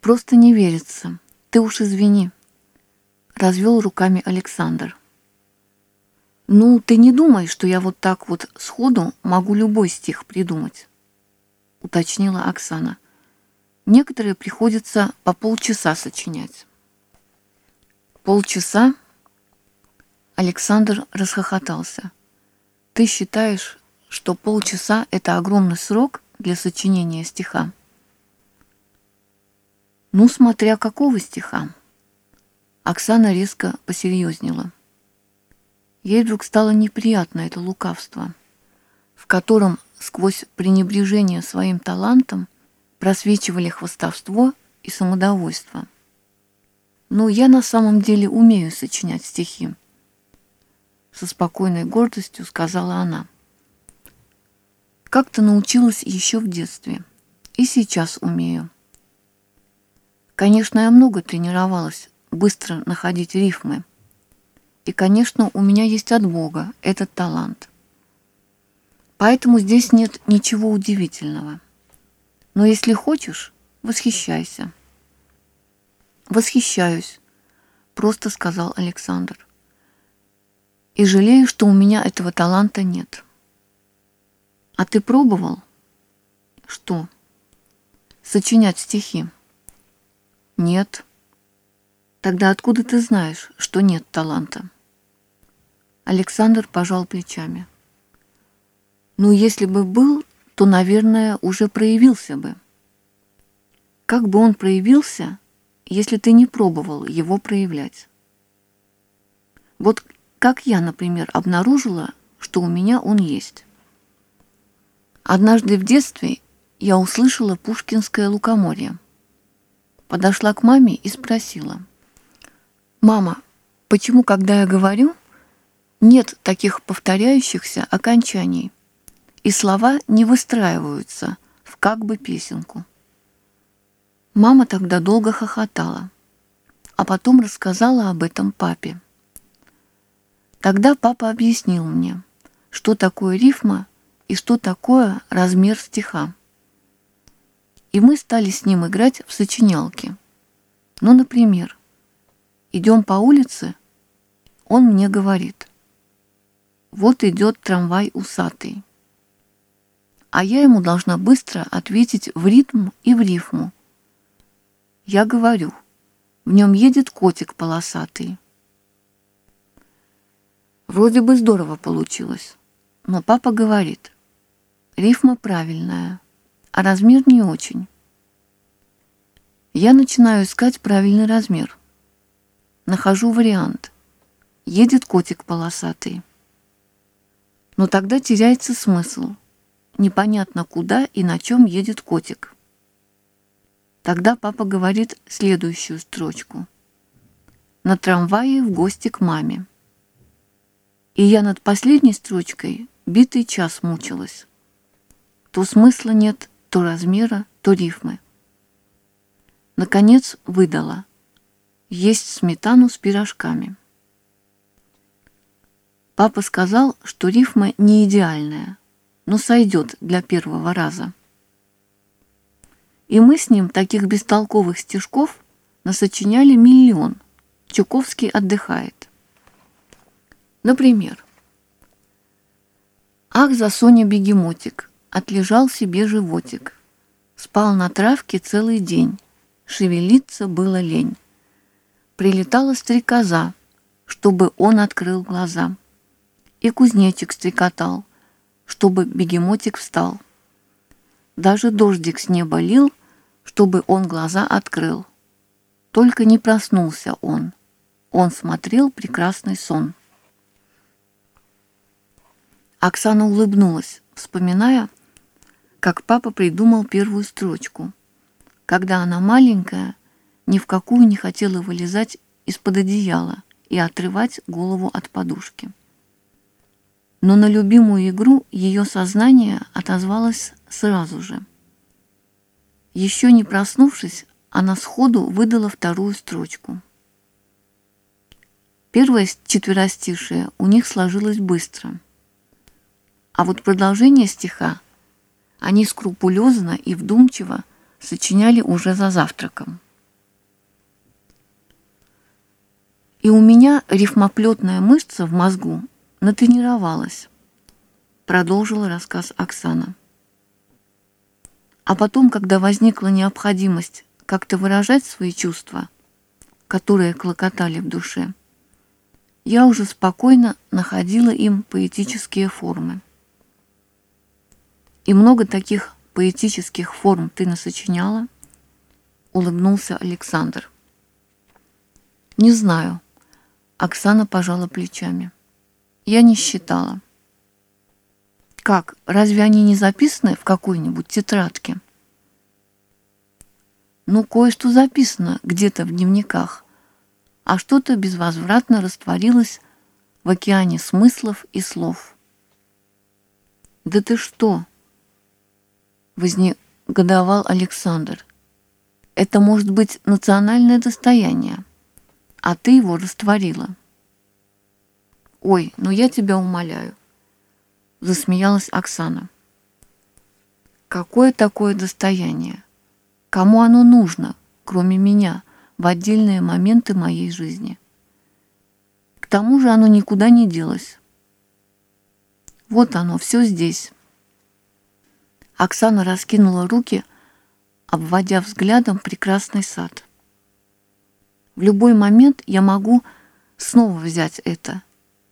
Просто не верится. Ты уж извини. Развел руками Александр. Ну, ты не думай, что я вот так вот сходу могу любой стих придумать, уточнила Оксана. Некоторые приходится по полчаса сочинять. Полчаса? Александр расхохотался. Ты считаешь, что полчаса — это огромный срок для сочинения стиха? Ну, смотря какого стиха. Оксана резко посерьезнела. Ей вдруг стало неприятно это лукавство, в котором сквозь пренебрежение своим талантом просвечивали хвостовство и самодовольство. «Ну, я на самом деле умею сочинять стихи», со спокойной гордостью сказала она. Как-то научилась еще в детстве. И сейчас умею. Конечно, я много тренировалась быстро находить рифмы. И, конечно, у меня есть от Бога этот талант. Поэтому здесь нет ничего удивительного. Но если хочешь, восхищайся. Восхищаюсь, просто сказал Александр. И жалею, что у меня этого таланта нет. А ты пробовал? Что? Сочинять стихи? Нет. Тогда откуда ты знаешь, что нет таланта? Александр пожал плечами. Ну, если бы был, то, наверное, уже проявился бы. Как бы он проявился, если ты не пробовал его проявлять? Вот как я, например, обнаружила, что у меня он есть. Однажды в детстве я услышала пушкинское лукоморье. Подошла к маме и спросила, «Мама, почему, когда я говорю, нет таких повторяющихся окончаний, и слова не выстраиваются в как бы песенку?» Мама тогда долго хохотала, а потом рассказала об этом папе. Тогда папа объяснил мне, что такое рифма и что такое размер стиха и мы стали с ним играть в сочинялки. Ну, например, идем по улице, он мне говорит, вот идет трамвай усатый. А я ему должна быстро ответить в ритм и в рифму. Я говорю, в нем едет котик полосатый. Вроде бы здорово получилось, но папа говорит, рифма правильная а размер не очень. Я начинаю искать правильный размер. Нахожу вариант. Едет котик полосатый. Но тогда теряется смысл. Непонятно, куда и на чем едет котик. Тогда папа говорит следующую строчку. На трамвае в гости к маме. И я над последней строчкой битый час мучилась. То смысла нет, то размера, то рифмы. Наконец выдала. Есть сметану с пирожками. Папа сказал, что рифма не идеальная, но сойдет для первого раза. И мы с ним таких бестолковых стишков насочиняли миллион. Чуковский отдыхает. Например, «Ах, за Соня бегемотик, отлежал себе животик. Спал на травке целый день, шевелиться было лень. Прилетала стрекоза, чтобы он открыл глаза. И кузнечик стрекотал, чтобы бегемотик встал. Даже дождик с неба лил, чтобы он глаза открыл. Только не проснулся он. Он смотрел прекрасный сон. Оксана улыбнулась, вспоминая, как папа придумал первую строчку. Когда она маленькая, ни в какую не хотела вылезать из-под одеяла и отрывать голову от подушки. Но на любимую игру ее сознание отозвалось сразу же. Еще не проснувшись, она сходу выдала вторую строчку. Первое четверостишее у них сложилось быстро. А вот продолжение стиха они скрупулезно и вдумчиво сочиняли уже за завтраком. И у меня рифмоплетная мышца в мозгу натренировалась, продолжила рассказ Оксана. А потом, когда возникла необходимость как-то выражать свои чувства, которые клокотали в душе, я уже спокойно находила им поэтические формы. И много таких поэтических форм ты насочиняла? Улыбнулся Александр. Не знаю. Оксана пожала плечами. Я не считала. Как, разве они не записаны в какой-нибудь тетрадке? Ну, кое-что записано где-то в дневниках, а что-то безвозвратно растворилось в океане смыслов и слов. «Да ты что?» — вознегодовал Александр. «Это может быть национальное достояние, а ты его растворила». «Ой, ну я тебя умоляю», — засмеялась Оксана. «Какое такое достояние? Кому оно нужно, кроме меня, в отдельные моменты моей жизни? К тому же оно никуда не делось. Вот оно, все здесь». Оксана раскинула руки, обводя взглядом прекрасный сад. В любой момент я могу снова взять это —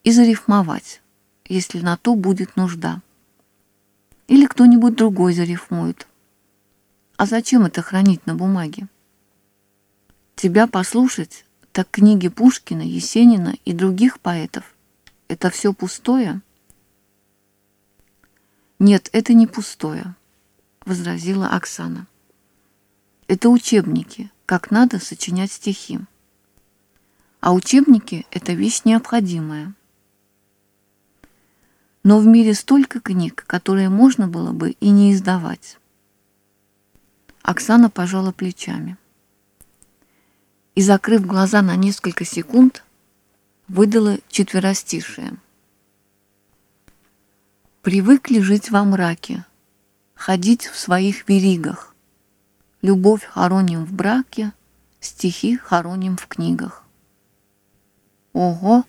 и зарифмовать, если на то будет нужда. Или кто-нибудь другой зарифмует. А зачем это хранить на бумаге? Тебя послушать, так книги Пушкина, Есенина и других поэтов — это все пустое? Нет, это не пустое, — возразила Оксана. Это учебники, как надо сочинять стихи. А учебники — это вещь необходимая — но в мире столько книг, которые можно было бы и не издавать. Оксана пожала плечами. И, закрыв глаза на несколько секунд, выдала четверостишие. Привыкли жить во мраке, ходить в своих веригах. Любовь хороним в браке, стихи хороним в книгах. Ого,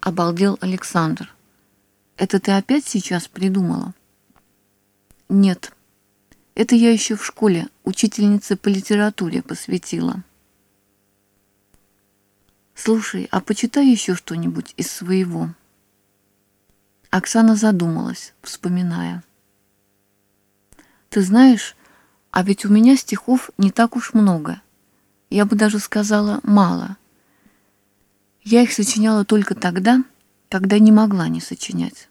обалдел Александр. Это ты опять сейчас придумала? Нет. Это я еще в школе учительнице по литературе посвятила. Слушай, а почитай еще что-нибудь из своего. Оксана задумалась, вспоминая. Ты знаешь, а ведь у меня стихов не так уж много. Я бы даже сказала, мало. Я их сочиняла только тогда, когда не могла не сочинять.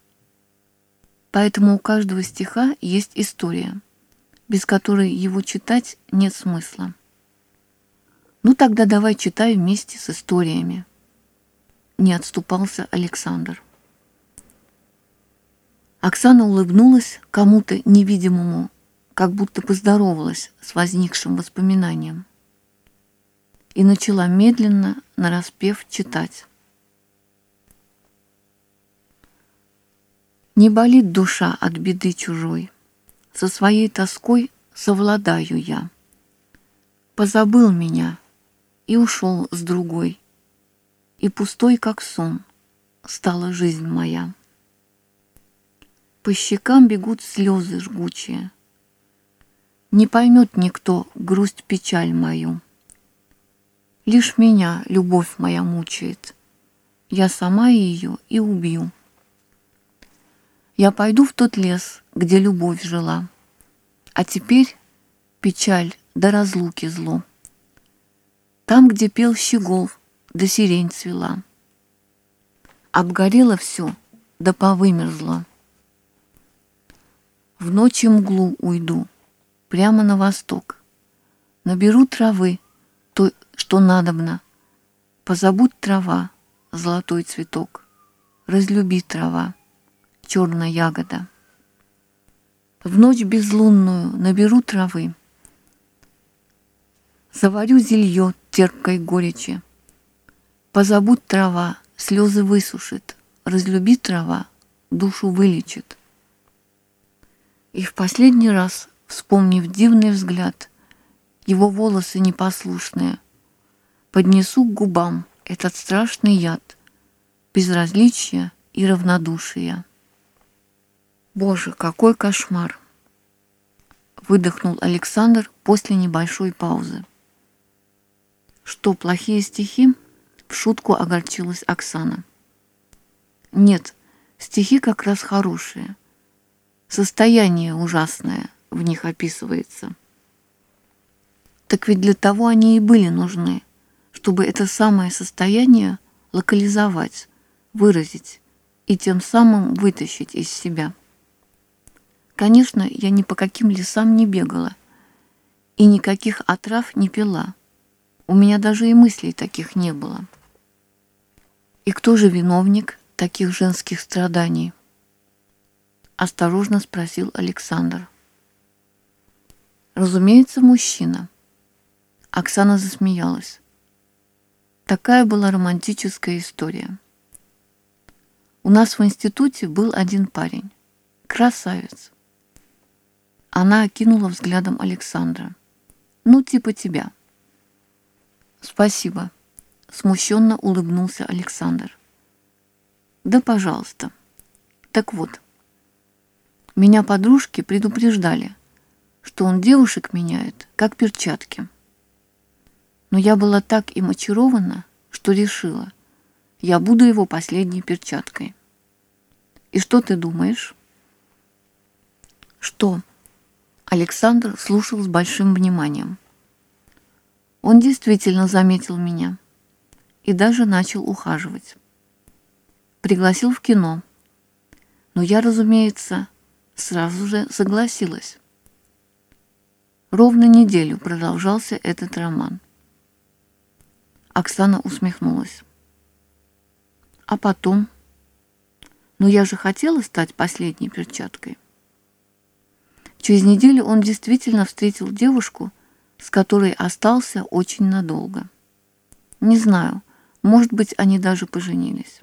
Поэтому у каждого стиха есть история, без которой его читать нет смысла. Ну тогда давай читай вместе с историями. Не отступался Александр. Оксана улыбнулась кому-то невидимому, как будто поздоровалась с возникшим воспоминанием и начала медленно, нараспев, читать. Не болит душа от беды чужой, Со своей тоской совладаю я. Позабыл меня и ушел с другой, И пустой, как сон, стала жизнь моя. По щекам бегут слезы жгучие, Не поймет никто грусть печаль мою. Лишь меня любовь моя мучает, Я сама ее и убью. Я пойду в тот лес, где любовь жила. А теперь печаль до разлуки зло. Там, где пел щегол, да сирень цвела. Обгорело все, да повымерзло. В ночи мглу уйду, прямо на восток. Наберу травы, то, что надобно. Позабудь трава, золотой цветок. Разлюби трава черная ягода. В ночь безлунную наберу травы, Заварю зелье терпкой горечи. Позабудь трава, слезы высушит, Разлюби трава, душу вылечит. И в последний раз, вспомнив дивный взгляд, Его волосы непослушные, Поднесу к губам этот страшный яд, безразличия и равнодушия. Боже, какой кошмар! Выдохнул Александр после небольшой паузы. Что, плохие стихи? В шутку огорчилась Оксана. Нет, стихи как раз хорошие. Состояние ужасное в них описывается. Так ведь для того они и были нужны, чтобы это самое состояние локализовать, выразить и тем самым вытащить из себя. Конечно, я ни по каким лесам не бегала и никаких отрав не пила. У меня даже и мыслей таких не было. И кто же виновник таких женских страданий? Осторожно спросил Александр. Разумеется, мужчина. Оксана засмеялась. Такая была романтическая история. У нас в институте был один парень. Красавец. Она окинула взглядом Александра. Ну, типа тебя. Спасибо. Смущенно улыбнулся Александр. Да, пожалуйста. Так вот, меня подружки предупреждали, что он девушек меняет, как перчатки. Но я была так им очарована, что решила, я буду его последней перчаткой. И что ты думаешь? Что? Александр слушал с большим вниманием. Он действительно заметил меня и даже начал ухаживать. Пригласил в кино. Но я, разумеется, сразу же согласилась. Ровно неделю продолжался этот роман. Оксана усмехнулась. А потом? Ну я же хотела стать последней перчаткой. Через неделю он действительно встретил девушку, с которой остался очень надолго. Не знаю, может быть, они даже поженились.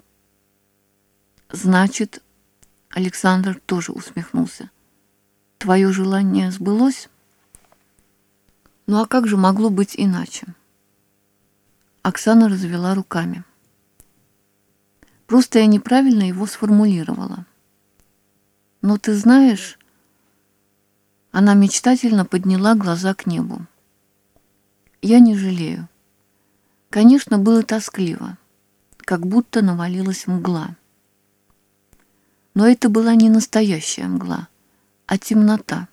Значит, Александр тоже усмехнулся. Твое желание сбылось? Ну а как же могло быть иначе? Оксана развела руками. Просто я неправильно его сформулировала. Но ты знаешь, она мечтательно подняла глаза к небу. Я не жалею. Конечно, было тоскливо, как будто навалилась мгла. Но это была не настоящая мгла, а темнота,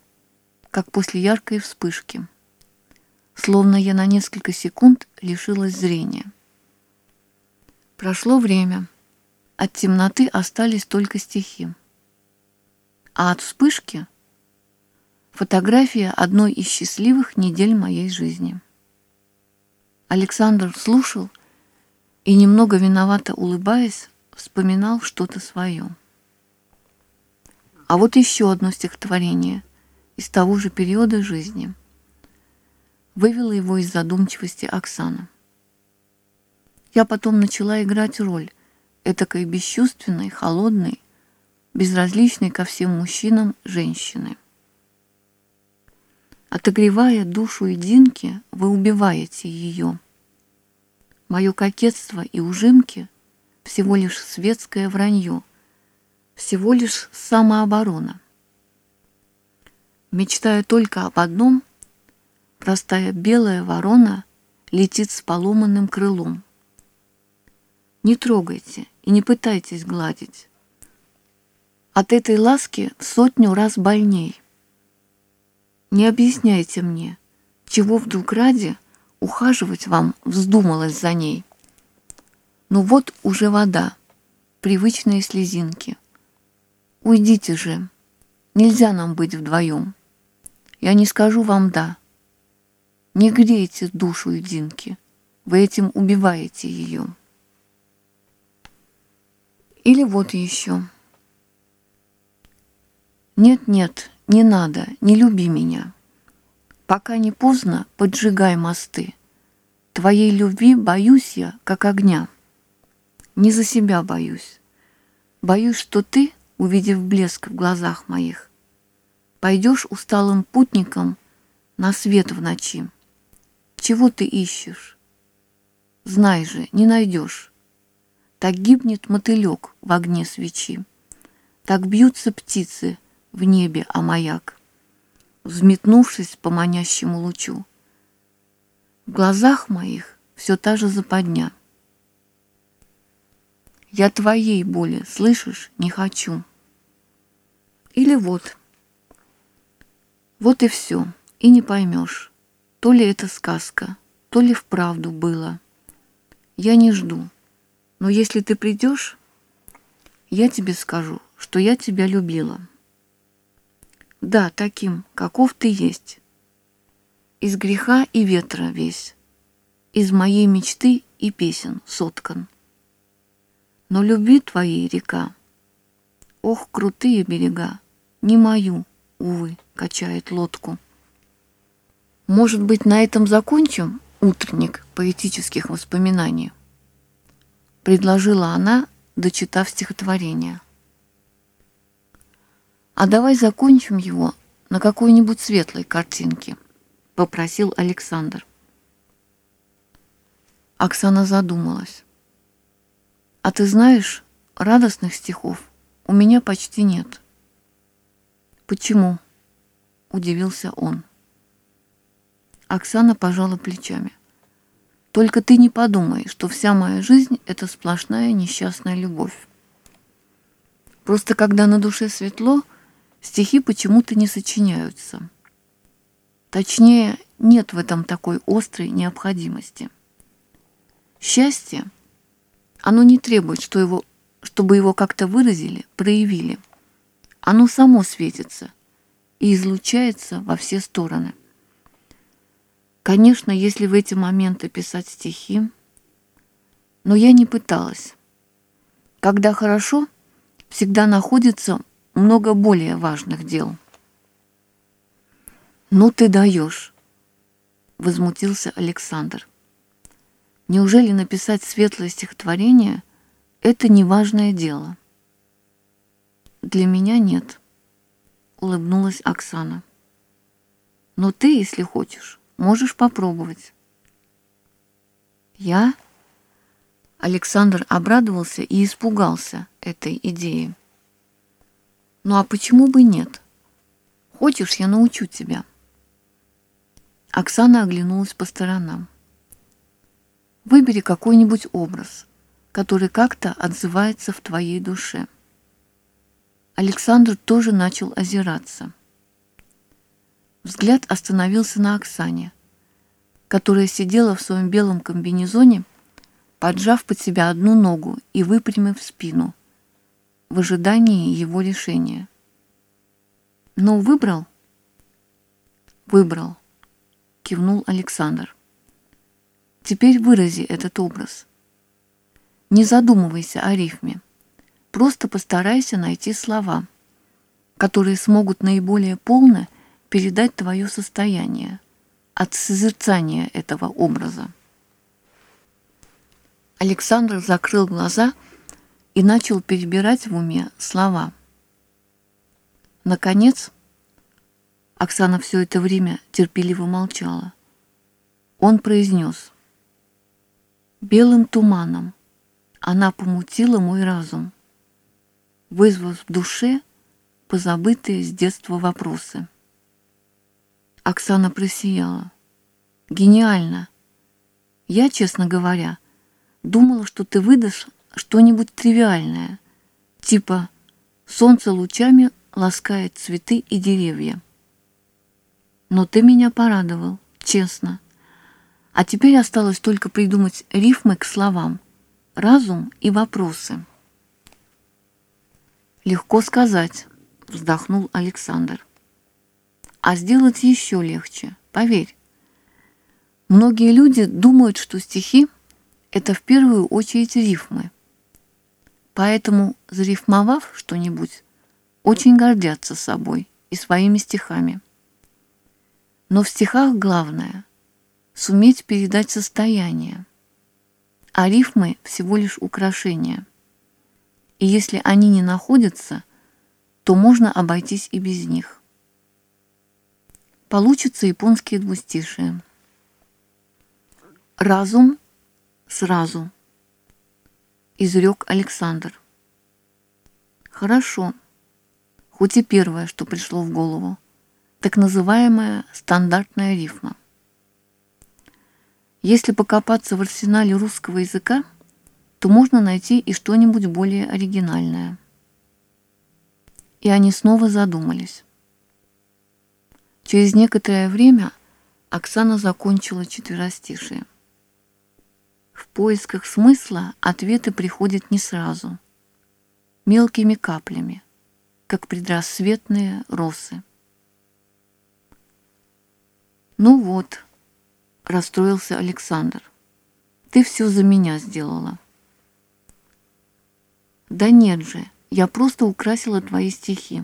как после яркой вспышки словно я на несколько секунд лишилась зрения. Прошло время. От темноты остались только стихи. А от вспышки — фотография одной из счастливых недель моей жизни. Александр слушал и, немного виновато улыбаясь, вспоминал что-то свое. А вот еще одно стихотворение из того же периода жизни — вывела его из задумчивости Оксана. Я потом начала играть роль этакой бесчувственной, холодной, безразличной ко всем мужчинам женщины. Отогревая душу единки, вы убиваете ее. Мое кокетство и ужимки — всего лишь светское вранье, всего лишь самооборона. Мечтаю только об одном — Простая белая ворона летит с поломанным крылом. Не трогайте и не пытайтесь гладить. От этой ласки в сотню раз больней. Не объясняйте мне, чего вдруг ради ухаживать вам вздумалось за ней. Но вот уже вода, привычные слезинки. Уйдите же, нельзя нам быть вдвоем. Я не скажу вам «да», не грейте душу Динки, вы этим убиваете ее. Или вот еще. Нет-нет, не надо, не люби меня. Пока не поздно, поджигай мосты. Твоей любви боюсь я, как огня. Не за себя боюсь. Боюсь, что ты, увидев блеск в глазах моих, пойдешь усталым путником на свет в ночи. Чего ты ищешь? знай же, не найдешь. Так гибнет мотылек в огне свечи, так бьются птицы в небе о маяк, взметнувшись по манящему лучу. В глазах моих все та же западня. Я твоей боли, слышишь, не хочу. Или вот. Вот и все, и не поймешь, то ли это сказка, то ли вправду было. Я не жду, но если ты придешь, я тебе скажу, что я тебя любила. Да, таким, каков ты есть. Из греха и ветра весь, из моей мечты и песен соткан. Но любви твоей река, ох, крутые берега, не мою, увы, качает лодку. Может быть, на этом закончим утренник поэтических воспоминаний? Предложила она, дочитав стихотворение. А давай закончим его на какой-нибудь светлой картинке, попросил Александр. Оксана задумалась. А ты знаешь, радостных стихов у меня почти нет. Почему? Удивился он. Оксана пожала плечами. Только ты не подумай, что вся моя жизнь — это сплошная несчастная любовь. Просто когда на душе светло, стихи почему-то не сочиняются. Точнее, нет в этом такой острой необходимости. Счастье — оно не требует, что его, чтобы его как-то выразили, проявили. Оно само светится и излучается во все стороны. Конечно, если в эти моменты писать стихи, но я не пыталась. Когда хорошо, всегда находится много более важных дел. «Ну ты даешь!» — возмутился Александр. Неужели написать светлое стихотворение — это неважное дело? Для меня нет, улыбнулась Оксана. Но ты, если хочешь, можешь попробовать. Я? Александр обрадовался и испугался этой идеи. Ну а почему бы нет? Хочешь, я научу тебя? Оксана оглянулась по сторонам. Выбери какой-нибудь образ, который как-то отзывается в твоей душе. Александр тоже начал озираться. Взгляд остановился на Оксане, которая сидела в своем белом комбинезоне, поджав под себя одну ногу и выпрямив спину, в ожидании его решения. «Ну, выбрал?» «Выбрал», — кивнул Александр. Теперь вырази этот образ. Не задумывайся о рифме. Просто постарайся найти слова, которые смогут наиболее полно передать твое состояние от созерцания этого образа. Александр закрыл глаза и начал перебирать в уме слова. Наконец, Оксана все это время терпеливо молчала. Он произнес — Белым туманом она помутила мой разум, вызвав в душе позабытые с детства вопросы. Оксана просияла. «Гениально! Я, честно говоря, думала, что ты выдашь что-нибудь тривиальное, типа «Солнце лучами ласкает цветы и деревья». Но ты меня порадовал, честно. А теперь осталось только придумать рифмы к словам, разум и вопросы. «Легко сказать», — вздохнул Александр. «А сделать еще легче, поверь. Многие люди думают, что стихи — это в первую очередь рифмы. Поэтому, зарифмовав что-нибудь, очень гордятся собой и своими стихами. Но в стихах главное — суметь передать состояние, а рифмы всего лишь украшения. И если они не находятся, то можно обойтись и без них. Получится японские двустишие. Разум Сразу. Изрек Александр. Хорошо. Хоть и первое, что пришло в голову. Так называемая стандартная рифма. Если покопаться в арсенале русского языка, то можно найти и что-нибудь более оригинальное. И они снова задумались. Через некоторое время Оксана закончила четверостишие. В поисках смысла ответы приходят не сразу, мелкими каплями, как предрассветные росы. Ну вот, расстроился Александр. Ты все за меня сделала. Да нет же, я просто украсила твои стихи.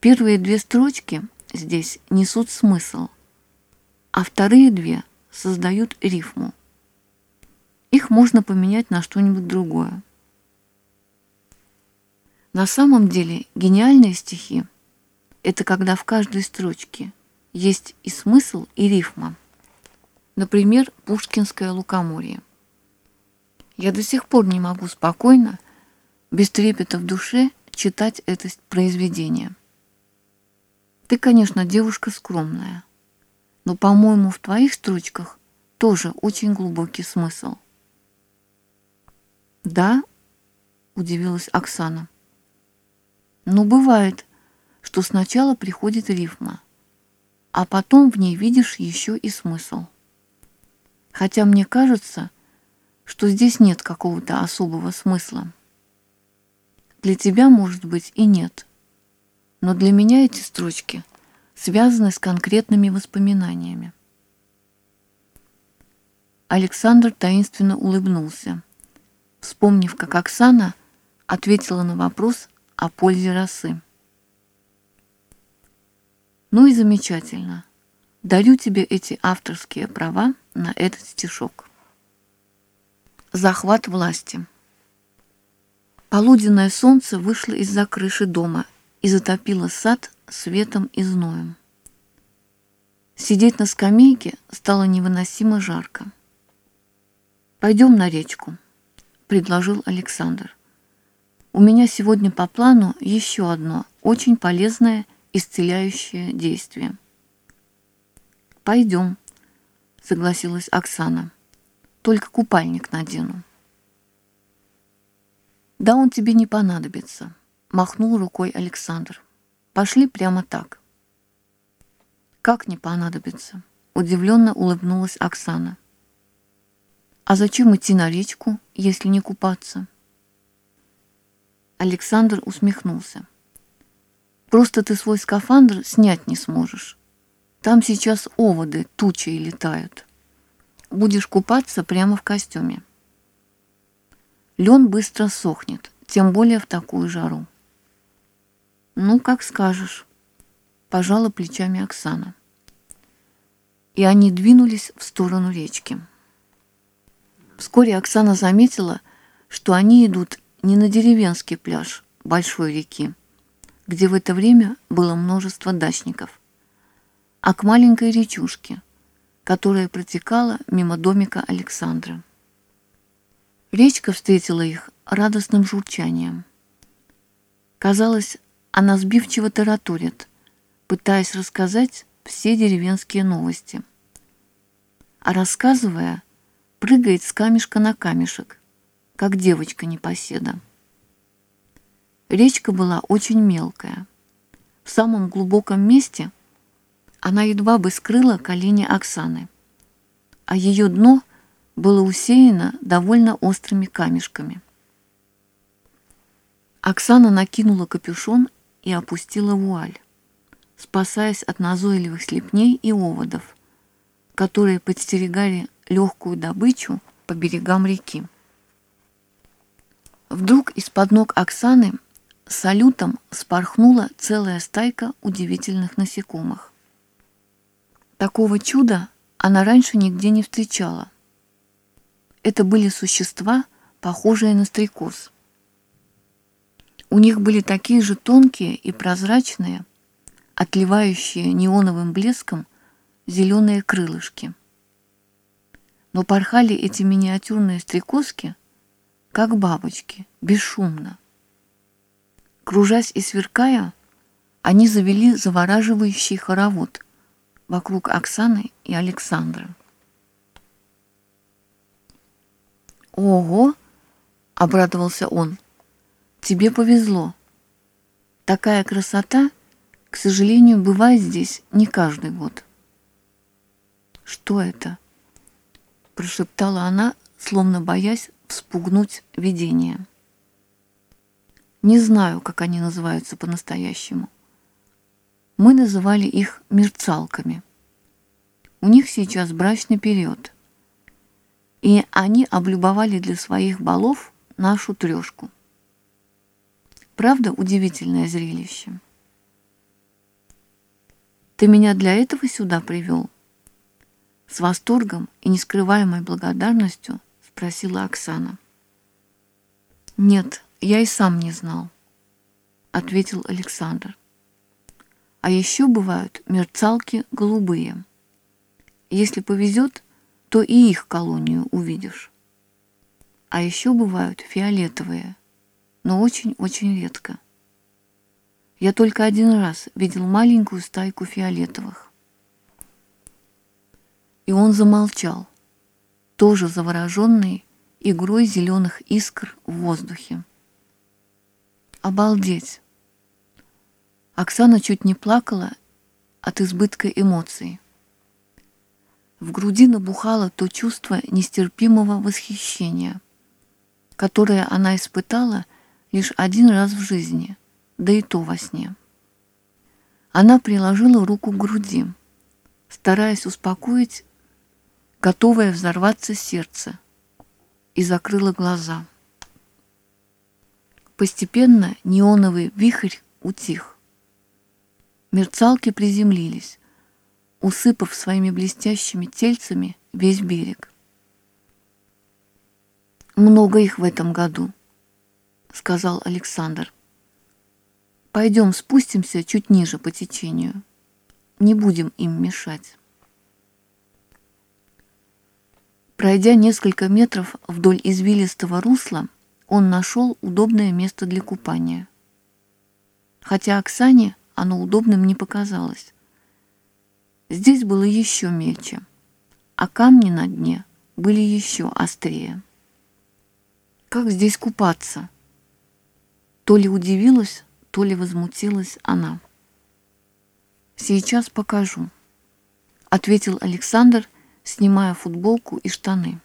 Первые две строчки здесь несут смысл, а вторые две создают рифму. Их можно поменять на что-нибудь другое. На самом деле гениальные стихи – это когда в каждой строчке есть и смысл, и рифма. Например, Пушкинское лукоморье. Я до сих пор не могу спокойно, без трепета в душе, читать это произведение. Ты, конечно, девушка скромная, но, по-моему, в твоих строчках тоже очень глубокий смысл. Да, удивилась Оксана. Но бывает, что сначала приходит рифма, а потом в ней видишь еще и смысл. Хотя мне кажется, что здесь нет какого-то особого смысла. Для тебя, может быть, и нет. Но для меня эти строчки связаны с конкретными воспоминаниями. Александр таинственно улыбнулся, вспомнив, как Оксана ответила на вопрос о пользе росы. Ну и замечательно. Дарю тебе эти авторские права на этот стишок. Захват власти. Полуденное солнце вышло из-за крыши дома и затопило сад светом и зноем. Сидеть на скамейке стало невыносимо жарко. «Пойдем на речку», — предложил Александр. «У меня сегодня по плану еще одно очень полезное исцеляющее действие». «Пойдем», — согласилась Оксана. «Только купальник надену». «Да он тебе не понадобится», — махнул рукой Александр. «Пошли прямо так». «Как не понадобится?» — удивленно улыбнулась Оксана. «А зачем идти на речку, если не купаться?» Александр усмехнулся. «Просто ты свой скафандр снять не сможешь. Там сейчас оводы тучей летают. Будешь купаться прямо в костюме. Лен быстро сохнет, тем более в такую жару. Ну, как скажешь, пожала плечами Оксана. И они двинулись в сторону речки. Вскоре Оксана заметила, что они идут не на деревенский пляж большой реки, где в это время было множество дачников, а к маленькой речушке, которая протекала мимо домика Александра. Речка встретила их радостным журчанием. Казалось, она сбивчиво тараторит, пытаясь рассказать все деревенские новости. А рассказывая, прыгает с камешка на камешек, как девочка непоседа. Речка была очень мелкая. В самом глубоком месте – она едва бы скрыла колени Оксаны, а ее дно было усеяно довольно острыми камешками. Оксана накинула капюшон и опустила вуаль, спасаясь от назойливых слепней и оводов, которые подстерегали легкую добычу по берегам реки. Вдруг из-под ног Оксаны салютом спорхнула целая стайка удивительных насекомых. Такого чуда она раньше нигде не встречала. Это были существа, похожие на стрекоз. У них были такие же тонкие и прозрачные, отливающие неоновым блеском зеленые крылышки. но порхали эти миниатюрные стрекозки, как бабочки, бесшумно. Кружась и сверкая, они завели завораживающий хоровод вокруг Оксаны и Александра. «Ого!» — обрадовался он. «Тебе повезло. Такая красота, к сожалению, бывает здесь не каждый год». «Что это?» — прошептала она, словно боясь вспугнуть видение. Не знаю, как они называются по-настоящему. Мы называли их мерцалками. У них сейчас брачный период. И они облюбовали для своих балов нашу трешку. Правда, удивительное зрелище. Ты меня для этого сюда привел? С восторгом и нескрываемой благодарностью спросила Оксана. «Нет, я и сам не знал», — ответил Александр. «А еще бывают мерцалки голубые. Если повезет, то и их колонию увидишь. А еще бывают фиолетовые, но очень-очень редко. Я только один раз видел маленькую стайку фиолетовых. И он замолчал, тоже завороженный игрой зеленых искр в воздухе. Обалдеть! Оксана чуть не плакала от избытка эмоций. В груди набухало то чувство нестерпимого восхищения, которое она испытала лишь один раз в жизни, да и то во сне. Она приложила руку к груди, стараясь успокоить готовое взорваться сердце, и закрыла глаза. Постепенно неоновый вихрь утих. Мерцалки приземлились, усыпав своими блестящими тельцами весь берег. «Много их в этом году», — сказал Александр. «Пойдем спустимся чуть ниже по течению. Не будем им мешать». Пройдя несколько метров вдоль извилистого русла, он нашел удобное место для купания. Хотя Оксане оно удобным не показалось. Здесь было еще мельче, а камни на дне были еще острее. Как здесь купаться? То ли удивилась, то ли возмутилась она. «Сейчас покажу», — ответил Александр, — снимая футболку и штаны.